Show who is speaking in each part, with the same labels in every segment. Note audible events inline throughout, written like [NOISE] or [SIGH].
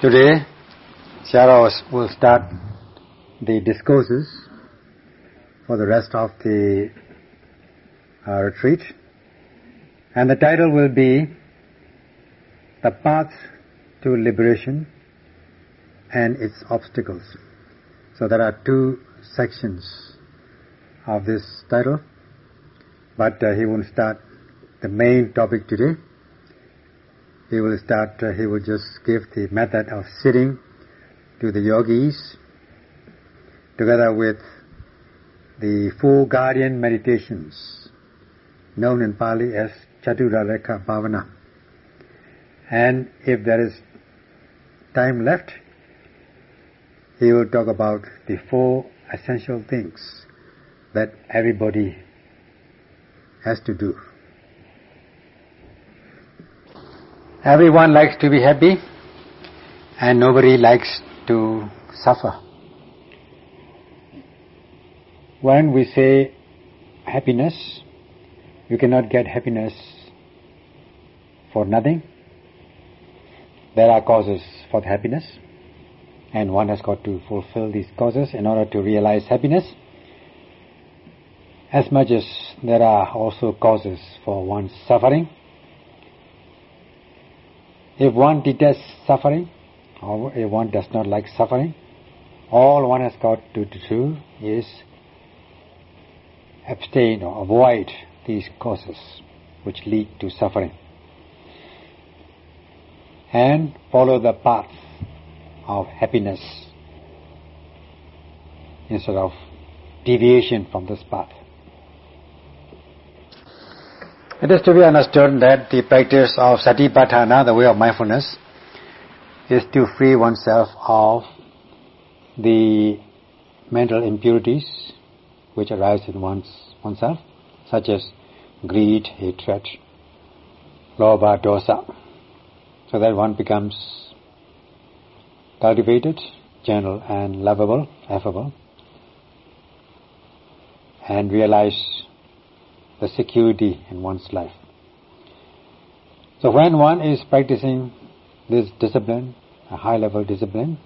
Speaker 1: Today, Sharos will start the discourses for the rest of the uh, retreat. And the title will be The Path to Liberation and Its Obstacles. So there are two sections of this title, but uh, he won't start the main topic today. He will start, uh, he will just give the method of sitting to the yogis together with the four guardian meditations known in Pali as Chaturarakkha Bhavana. And if there is time left, he will talk about the four essential things that everybody has to do. Everyone likes to be happy and nobody likes to suffer. When we say happiness, you cannot get happiness for nothing. There are causes for happiness and one has got to fulfill these causes in order to realize happiness. As much as there are also causes for one's suffering, if one detests suffering, or if one does not like suffering, all one has got to do is abstain or avoid these causes which lead to suffering and follow the path of happiness instead of deviation from this path. It is to be understood that the practice of satipatthana, the way of mindfulness, is to free oneself of the mental impurities which arise in one's, oneself, such as greed, hatred, lobha, dosa, so that one becomes cultivated, gentle and lovable, affable, and realize the security in one's life. So when one is practicing this discipline, a high level discipline,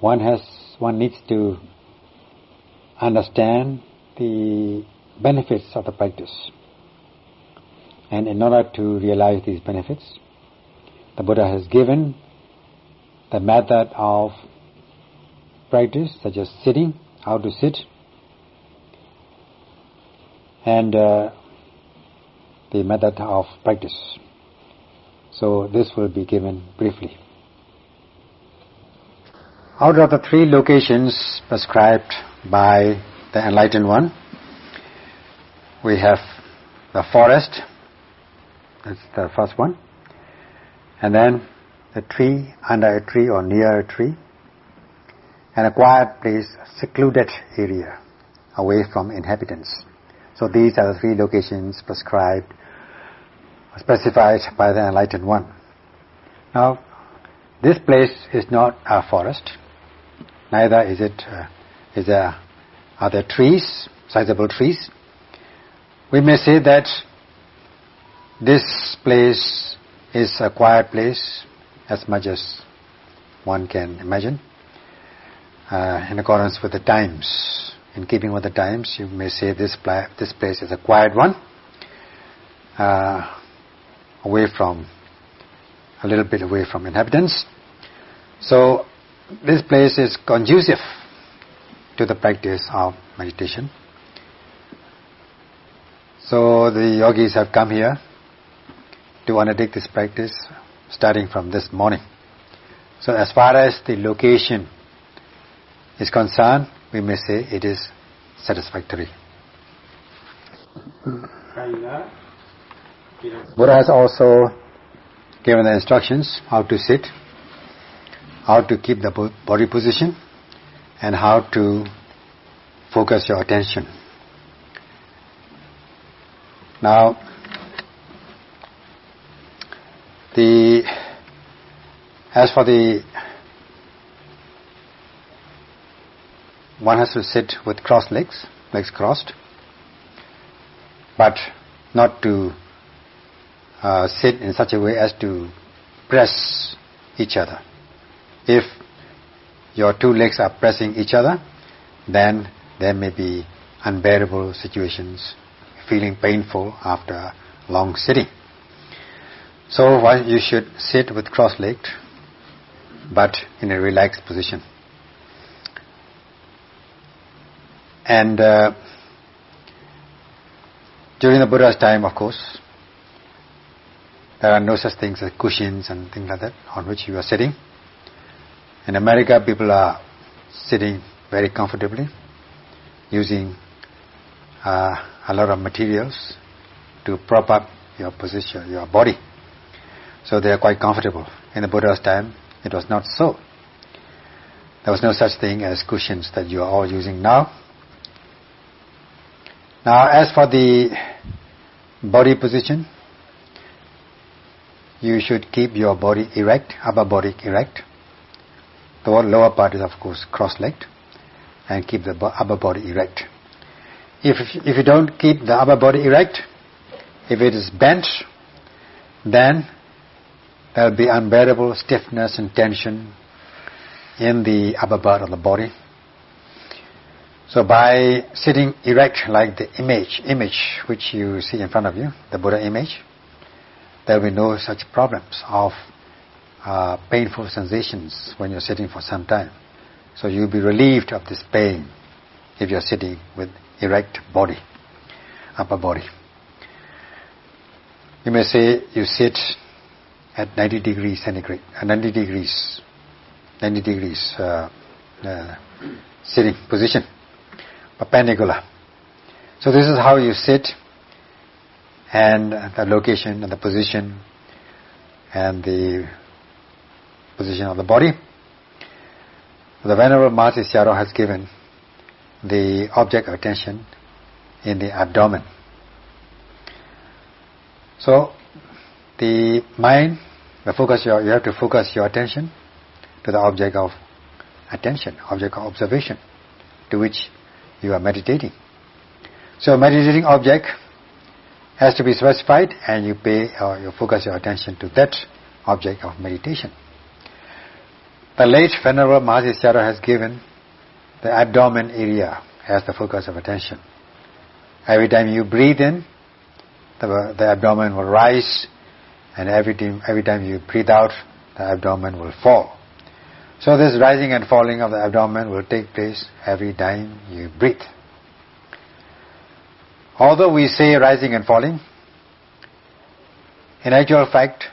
Speaker 1: one has one needs to understand the benefits of the practice. And in order to realize these benefits, the Buddha has given the method of practice, such as sitting, how to sit, and uh, the method of practice. So this will be given briefly. Out of the three locations prescribed by the Enlightened One, we have the forest, that's the first one, and then the tree, under a tree or near a tree, and a quiet place, secluded area, away from inhabitants. So these are the three locations prescribed, specified by the Enlightened One. Now, this place is not a forest, neither is it, uh, is there, are there trees, sizable trees. We may say that this place is a quiet place as much as one can imagine, uh, in accordance with the times in keeping with the times, you may say this, this place is a quiet one, uh, away from, a little bit away from inhabitants. So, this place is conducive to the practice of meditation. So, the yogis have come here to undertake this practice starting from this morning. So, as far as the location is concerned, we may say it is satisfactory. Buddha has also given the instructions how to sit, how to keep the body position, and how to focus your attention. Now, the as for the one has to sit with crossed legs, legs crossed, but not to uh, sit in such a way as to press each other. If your two legs are pressing each other, then there may be unbearable situations, feeling painful after long sitting. So why you should sit with cross-legged, but in a relaxed position. And uh, during the Buddha's time, of course, there are no such things as cushions and things like that on which you are sitting. In America, people are sitting very comfortably using uh, a lot of materials to prop up your position, your body. So they are quite comfortable. In the Buddha's time, it was not so. There was no such thing as cushions that you are all using now. Now, as for the body position, you should keep your body erect, upper body erect. The lower part is of course cross-legged and keep the upper body erect. If, if you don't keep the upper body erect, if it is bent, then there will be unbearable stiffness and tension in the upper part of the body. So by sitting erect like the image, image which you see in front of you, the Buddha image, there will be no such problems of uh, painful sensations when you're sitting for some time. So you'll be relieved of this pain if you're sitting with erect body, upper body. You may say you sit at 90 degrees centigrade, uh, 90 degrees, 90 degrees uh, uh, sitting position, perpendicular. So this is how you sit and the location and the position and the position of the body. The Venerable Mahasi Sayadaw has given the object of attention in the abdomen. So, the mind, the focus your, you have to focus your attention to the object of attention, object of observation, to which you are meditating. So, meditating object has to be specified, and you pay or you focus your attention to that object of meditation. The late Venerable Mahasi Sayadaw has given the abdomen area as the focus of attention. Every time you breathe in, the, the abdomen will rise, and every time, every time you breathe out, the abdomen will fall. So this rising and falling of the abdomen will take place every time you breathe. Although we say rising and falling, in actual fact,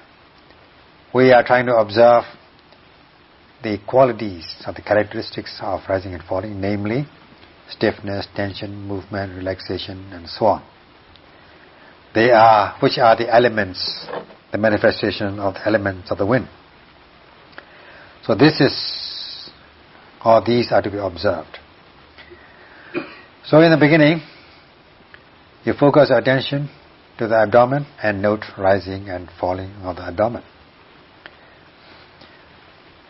Speaker 1: we are trying to observe the qualities or the characteristics of rising and falling, namely stiffness, tension, movement, relaxation, and so on. They are, which are the elements, the manifestation of the elements of the wind. So this is, or these are to be observed. So in the beginning, you focus your attention to the abdomen and note rising and falling of the abdomen.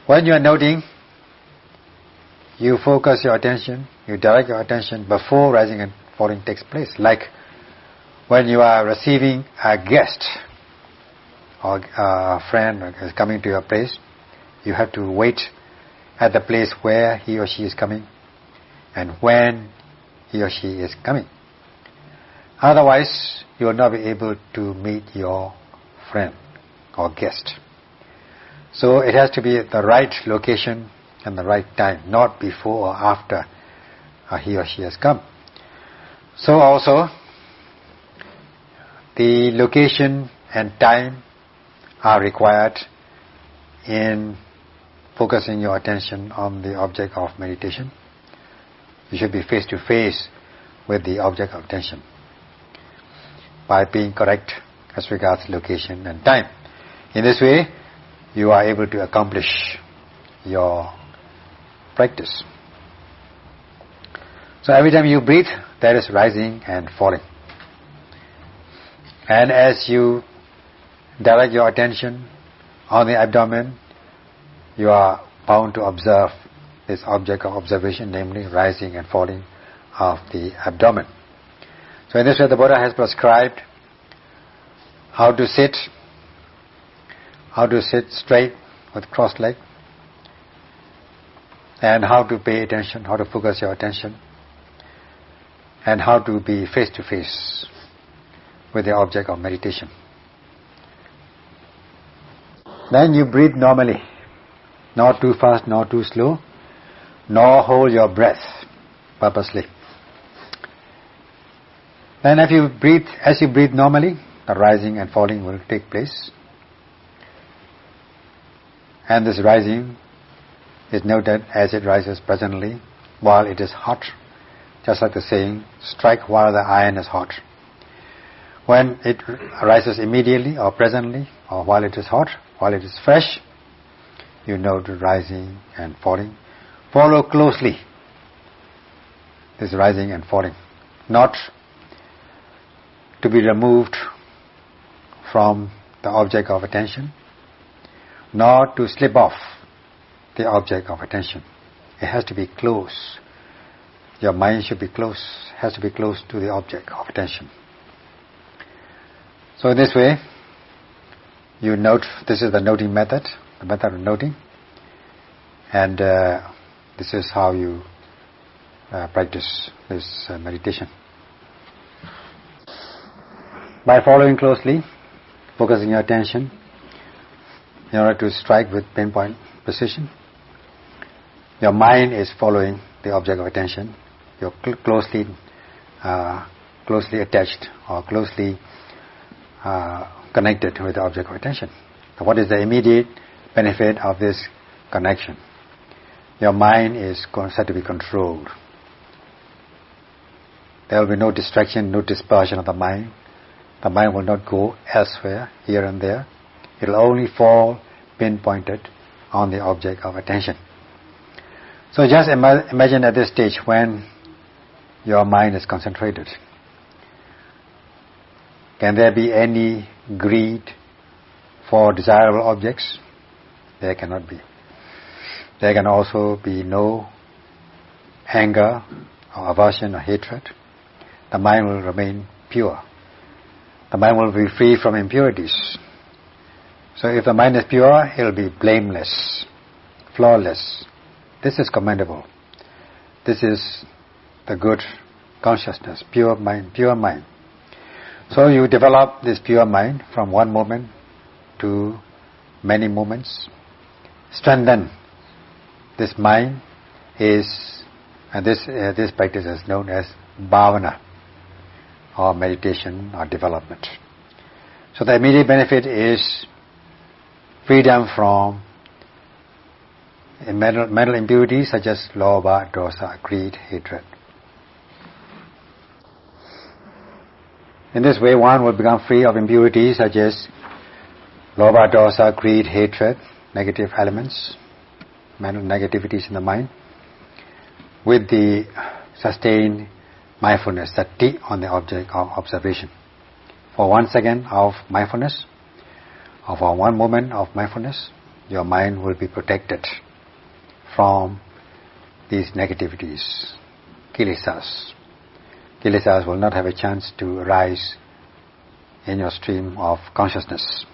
Speaker 1: When you are noting, you focus your attention, you direct your attention before rising and falling takes place. Like when you are receiving a guest or a friend is coming to your place, you have to wait at the place where he or she is coming and when he or she is coming. Otherwise, you will not be able to meet your friend or guest. So it has to be at the right location and the right time, not before or after uh, he or she has come. So also, the location and time are required in focusing your attention on the object of meditation. You should be face to face with the object of attention by being correct as regards location and time. In this way, you are able to accomplish your practice. So every time you breathe, there is rising and falling. And as you direct your attention on the abdomen, you are bound to observe this object of observation, namely rising and falling of the abdomen. So in this way the Buddha has prescribed how to sit, how to sit straight with crossed leg, and how to pay attention, how to focus your attention, and how to be face to face with the object of meditation. Then you breathe normally, not too fast, not too slow, nor hold your breath purposely. Then if you breathe, as you breathe normally, the rising and falling will take place. And this rising is noted as it rises presently while it is hot, just like the saying, strike while the iron is hot. When it rises immediately or presently or while it is hot, while it is fresh, you know the rising and falling. Follow closely this rising and falling. Not to be removed from the object of attention, nor to slip off the object of attention. It has to be close. Your mind should be close, has to be close to the object of attention. So in this way, you note, this is the noting method, the method of noting. And uh, this is how you uh, practice this uh, meditation. By following closely, focusing your attention in order to strike with pinpoint precision, your mind is following the object of attention. You're cl closely, uh, closely attached or closely uh, connected with the object of attention. So what is the immediate benefit of this connection? Your mind is said to be controlled. There will be no distraction, no dispersion of the mind. The mind will not go elsewhere, here and there. It will only fall pinpointed on the object of attention. So just ima imagine at this stage when your mind is concentrated. Can there be any greed for desirable objects? There cannot be. There can also be no anger or aversion or hatred. The mind will remain pure. The mind will be free from impurities. So if the mind is pure, it will be blameless, flawless. This is commendable. This is the good consciousness, pure mind, pure mind. So you develop this pure mind from one moment to many moments. Strengthen this mind is, and this uh, this practice is known as bhavana, or meditation or development. So the immediate benefit is freedom from mental, mental impurities such as lobha, dosa, greed, hatred. In this way, one will become free of impurities such as lobha, dosa, greed, hatred, negative elements, negativities in the mind, with the sustained mindfulness, sati, on the object of observation. For one second of mindfulness, or for one moment of mindfulness, your mind will be protected from these negativities, kilesas kilesas will not have a chance to rise in your stream of consciousness.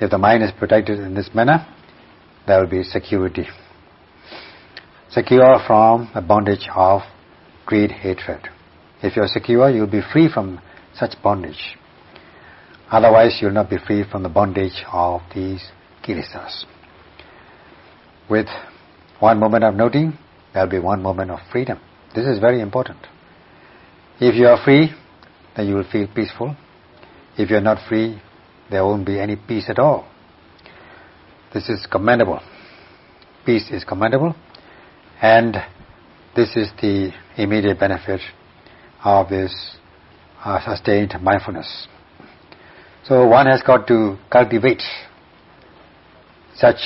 Speaker 1: If the mind is protected in this manner, there will be security. Secure from the bondage of greed, hatred. If you are secure, you will be free from such bondage. Otherwise, you will not be free from the bondage of these kilesas. With one moment of noting, there will be one moment of freedom. This is very important. If you are free, then you will feel peaceful. If you are not free, there won't be any peace at all. This is commendable. Peace is commendable. And this is the immediate benefit of this uh, sustained mindfulness. So one has got to cultivate such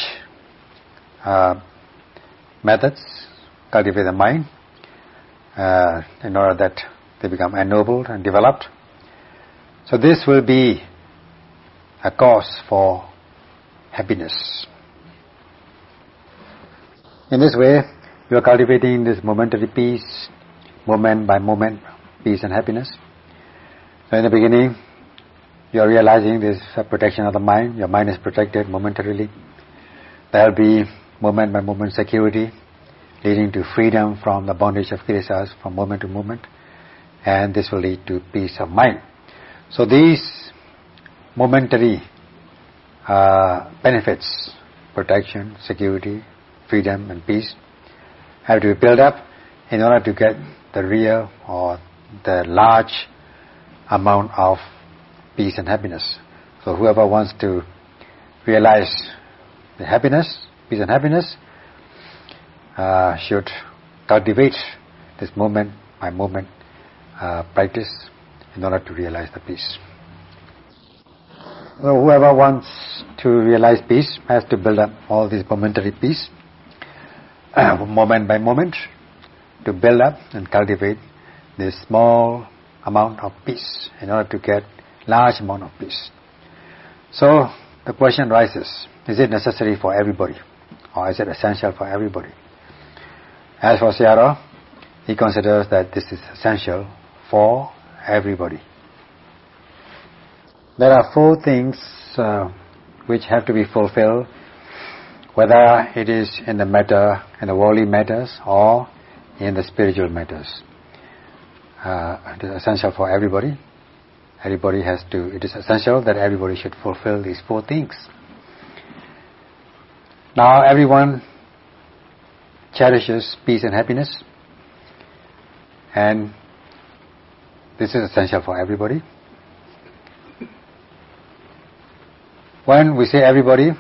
Speaker 1: uh, methods, cultivate the mind, uh, in order that they become ennobled and developed. So this will be a cause for happiness. In this way, you are cultivating this momentary peace, moment by moment, peace and happiness. So in the beginning, you are realizing this protection of the mind. Your mind is protected momentarily. there will be moment by moment security, leading to freedom from the bondage of kilesas from moment to moment, and this will lead to peace of mind. So these momentary uh, benefits, protection, security, freedom and peace, have to be built up in order to get the real or the large amount of peace and happiness. So whoever wants to realize the happiness, peace and happiness, uh, should cultivate this moment by moment uh, practice in order to realize the peace. So whoever wants to realize peace has to build up all this momentary peace, [CLEARS THROAT] moment by moment, to build up and cultivate this small amount of peace in order to get large amount of peace. So the question rises, is it necessary for everybody or is it essential for everybody? As for Sayadaw, he considers that this is essential for everybody. There are four things uh, which have to be fulfilled, whether it is in the matter, in the worldly matters, or in the spiritual matters. Uh, it is essential for everybody. Everybody has to, it is essential that everybody should fulfill these four things. Now everyone cherishes peace and happiness and this is essential for everybody. When we say everybody,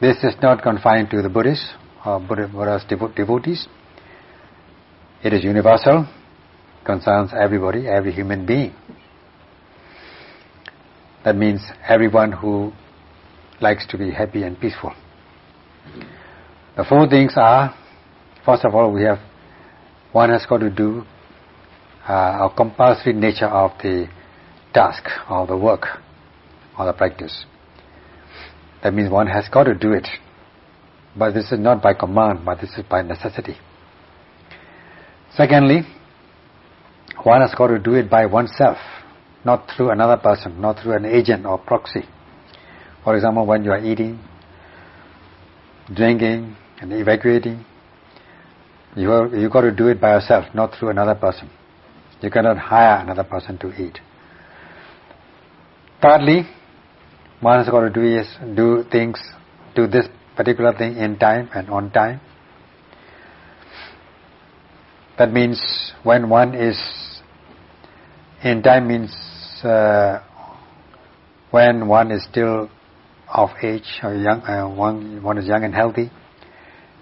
Speaker 1: this is not confined to the Buddhists or Buddha's devotees. It is universal, concerns everybody, every human being. That means everyone who likes to be happy and peaceful. The four things are, first of all, we have, one has got to do uh, a compulsory nature of the task or the work or the practice. That means one has got to do it. But this is not by command, but this is by necessity. Secondly, one has got to do it by oneself, not through another person, not through an agent or proxy. For example, when you are eating, drinking, and evacuating, you are, you got to do it by yourself, not through another person. You cannot hire another person to eat. Thirdly, one has got to do is do things, do this particular thing in time and on time. That means when one is in time means uh, when one is still of age or young, uh, one, one is young and healthy,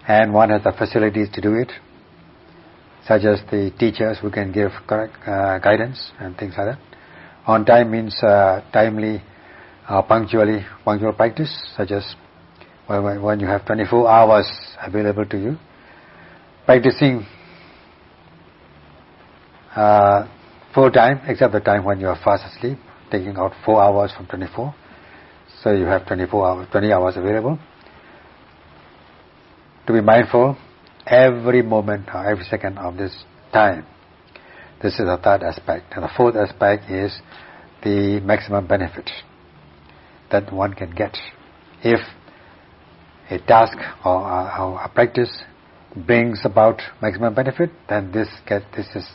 Speaker 1: and one has the facilities to do it, such as the teachers who can give correct uh, guidance and things like that. On time means uh, timely, uh, punctually, punctual practice, such as when, when you have 24 hours available to you. Practicing uh, full time, except the time when you are fast asleep, taking out 4 hours from 24. So you have 24 hours, 20 hours available. To be mindful every moment or every second of this time. This is the third aspect. And the fourth aspect is the maximum benefit that one can get. If a task or a, or a practice brings about maximum benefit, then this get, this is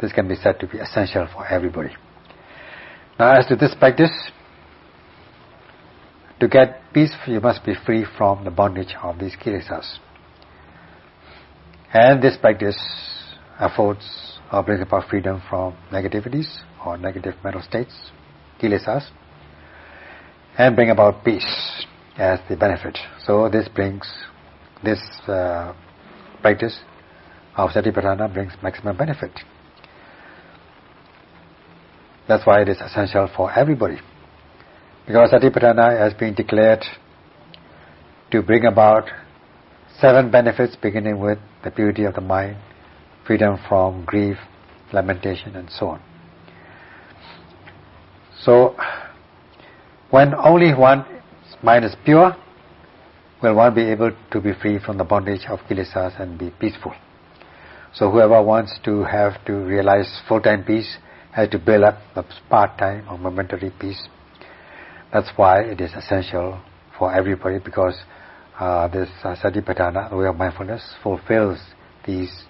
Speaker 1: this can be said to be essential for everybody. Now as to this practice, to get peace you must be free from the bondage of these kilesas. And this practice affords or brings about freedom from negativities or negative mental states, kilesas, and bring about peace as the benefit. So this brings, this uh, practice of Satipatthana brings maximum benefit. That's why it is essential for everybody. Because Satipatthana has been declared to bring about seven benefits beginning with the purity of the mind, freedom from grief, lamentation and so on. So, when only one mind is pure, will one be able to be free from the bondage of kilesas and be peaceful. So whoever wants to have to realize full-time peace has to build up the part-time or momentary peace. That's why it is essential for everybody because uh, this uh, Satipatthana, the way of mindfulness, fulfills these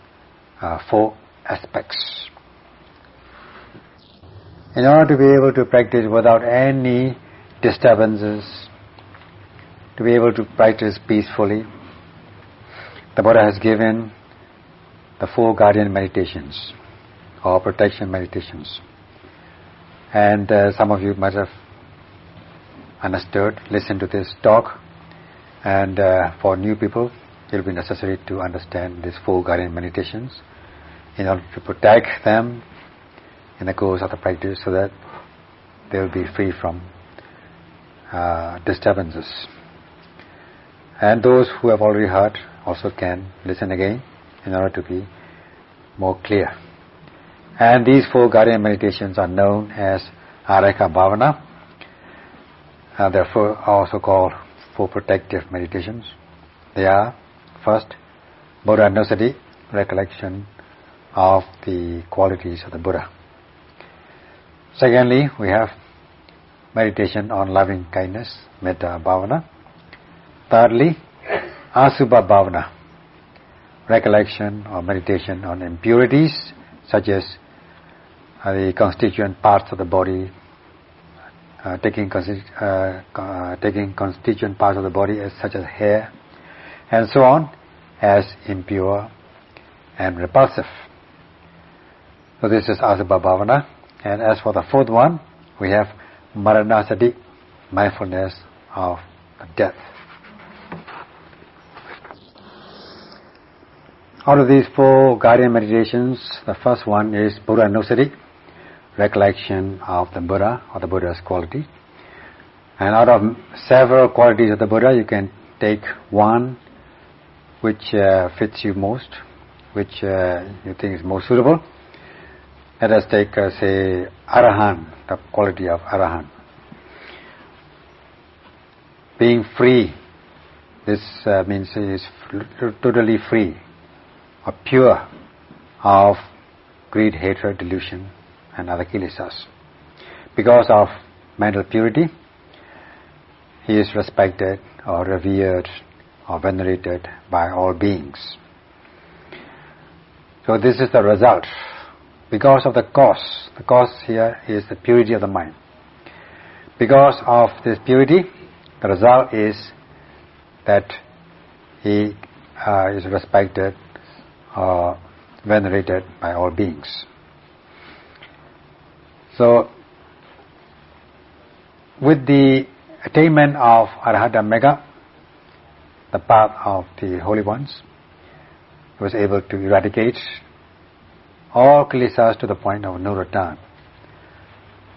Speaker 1: uh, four aspects. In order to be able to practice without any disturbances, to be able to practice peacefully, the Buddha has given the four guardian meditations or protection meditations. And uh, some of you might have understood, listened to this talk. And uh, for new people, it will be necessary to understand these four guardian meditations in order to protect them in the course of the practice so that they will be free from uh, disturbances. And those who have already heard also can listen again in order to be more clear. And these four guardian meditations are known as Arakkha Bhavana. Uh, therefore also called four protective meditations. They are first, Buddha recollection of the qualities of the Buddha. Secondly, we have meditation on loving kindness, metta bhavana. Thirdly, asubha bhavana, recollection or meditation on impurities such as uh, the constituent parts of the body, uh, taking, uh, uh, taking constituent parts of the body as such as hair, and so on, as impure and repulsive. So this is Asubha Bhavana. And as for the fourth one, we have Maranasati, mindfulness of death. Out of these four guardian meditations, the first one is Buddhanussati, recollection of the Buddha or the Buddha's quality. And out of several qualities of the Buddha, you can take one which uh, fits you most, which uh, you think is most suitable, let us take, uh, say, Arahan, the quality of Arahan. Being free, this uh, means he is totally free, or pure of greed, hatred, delusion, and other kilesas. Because of mental purity, he is respected or revered or venerated by all beings. So this is the result because of the cause. The cause here is the purity of the mind. Because of this purity, the result is that he uh, is respected or uh, venerated by all beings. So, with the attainment of Arahatta Magga, the path of the holy ones, he was able to eradicate all kilesas to the point of no return.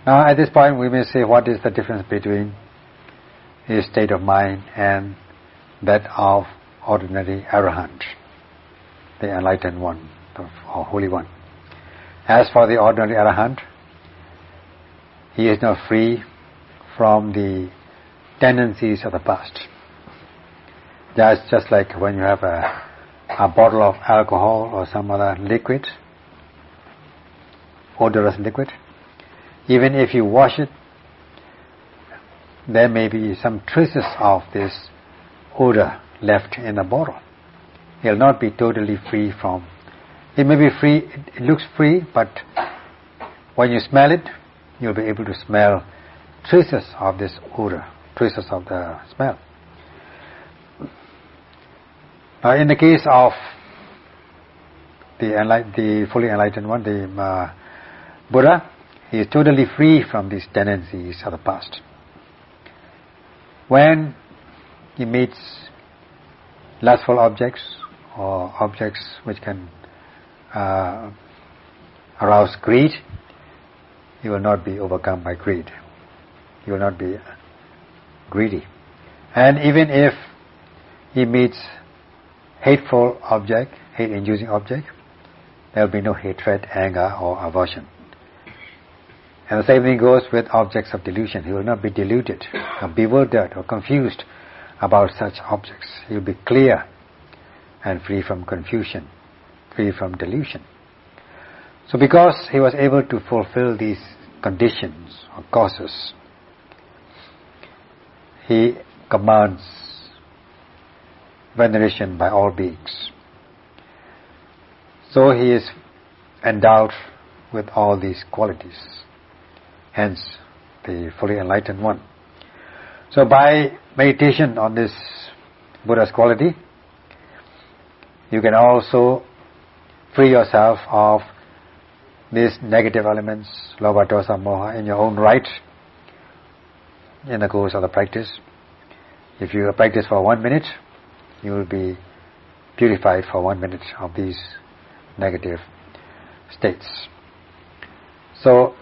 Speaker 1: Now at this point we may say what is the difference between his state of mind and that of ordinary arahant, the enlightened one, the holy one. As for the ordinary arahant, he is not free from the tendencies of the past. That's just like when you have a, a bottle of alcohol or some other liquid, odorless liquid. Even if you wash it, there may be some traces of this odor left in the bottle. It will not be totally free from. It may be free, it looks free, but when you smell it, you'll be able to smell traces of this odor, traces of the smell. Now, in the case of the, the fully enlightened one, the uh, Buddha, he is totally free from these tendencies of the past. When he meets lustful objects or objects which can uh, arouse greed, he will not be overcome by greed. He will not be greedy. And even if he meets hateful object, hate-inducing object, there will be no hatred, anger or aversion. And the same thing goes with objects of delusion. He will not be deluded or bewildered or confused about such objects. He will be clear and free from confusion, free from delusion. So because he was able to fulfill these conditions or causes, he commands veneration by all beings. So he is endowed with all these qualities. Hence, the fully enlightened one. So by meditation on this Buddha's quality, you can also free yourself of these negative elements, lobha, dosa, moha, in your own right in the course of the practice. If you practice for one minute, you will be purified for one minute of these negative states. So,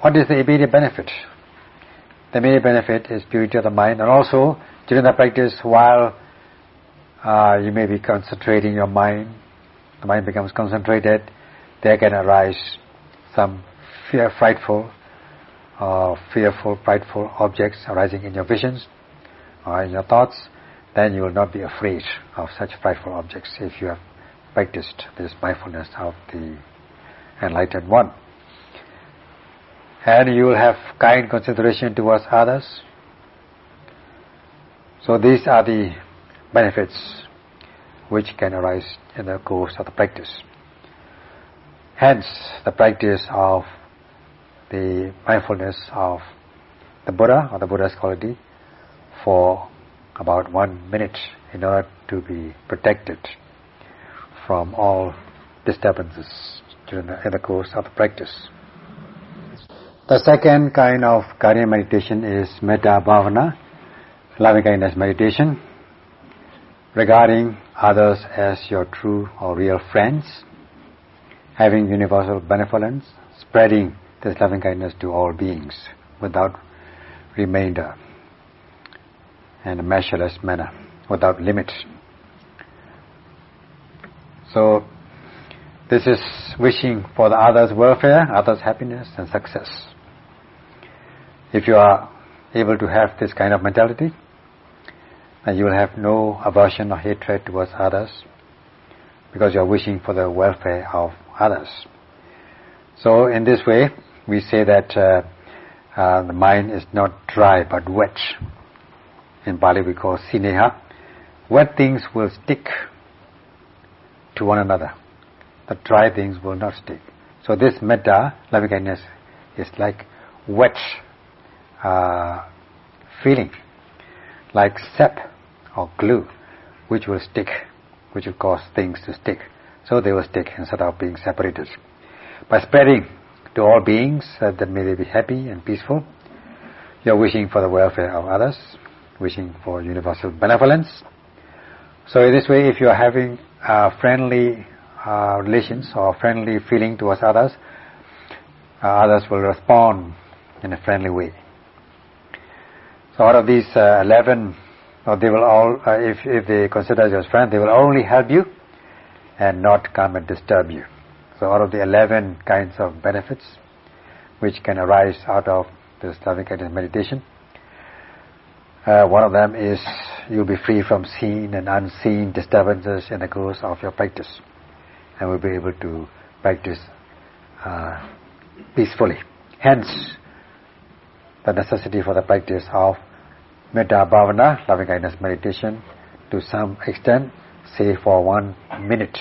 Speaker 1: what is the immediate benefit? The immediate benefit is purity of the mind and also during the practice while uh, you may be concentrating your mind, the mind becomes concentrated, there can arise some fear, frightful, uh, fearful, frightful objects arising in your visions or in your thoughts, then you will not be afraid of such frightful objects if you have practiced this mindfulness of the enlightened one. And you will have kind consideration towards others. So these are the benefits which can arise in the course of the practice. Hence, the practice of the mindfulness of the Buddha or the Buddha's quality for about one minute in order to be protected from all disturbances during the, in the course of the practice. The second kind of Kariya meditation is Metta Bhavana, loving kindness meditation, regarding others as your true or real friends, having universal benevolence, spreading this loving kindness to all beings without remainder in a measureless manner, without limit. So, this is wishing for the other's welfare, others' happiness and success. If you are able to have this kind of mentality, and you will have no aversion or hatred towards others because you are wishing for the welfare of others. So in this way, we say that uh, uh, the mind is not dry but wet. In Pali we call sineha. Wet things will stick to one another. The dry things will not stick. So this metta, loving kindness, is like wet uh, feeling, like sap or glue which will stick, which will cause things to stick. So they will stick instead of being separated. By spreading to all beings that may they be happy and peaceful, you are wishing for the welfare of others, wishing for universal benevolence. So in this way, if you are having uh, friendly uh, relations or friendly feeling towards others, uh, others will respond in a friendly way. So out of these uh, 11 or they will all, uh, if, if they consider as friend, they will only help you and not come and disturb you. So out of the 11 kinds of benefits which can arise out of this loving kindness meditation, uh, one of them is you'll be free from seen and unseen disturbances in the course of your practice and will be able to practice uh, peacefully. Hence, the necessity for the practice of metta bhavana, loving kindness meditation, to some extent, say for one minute.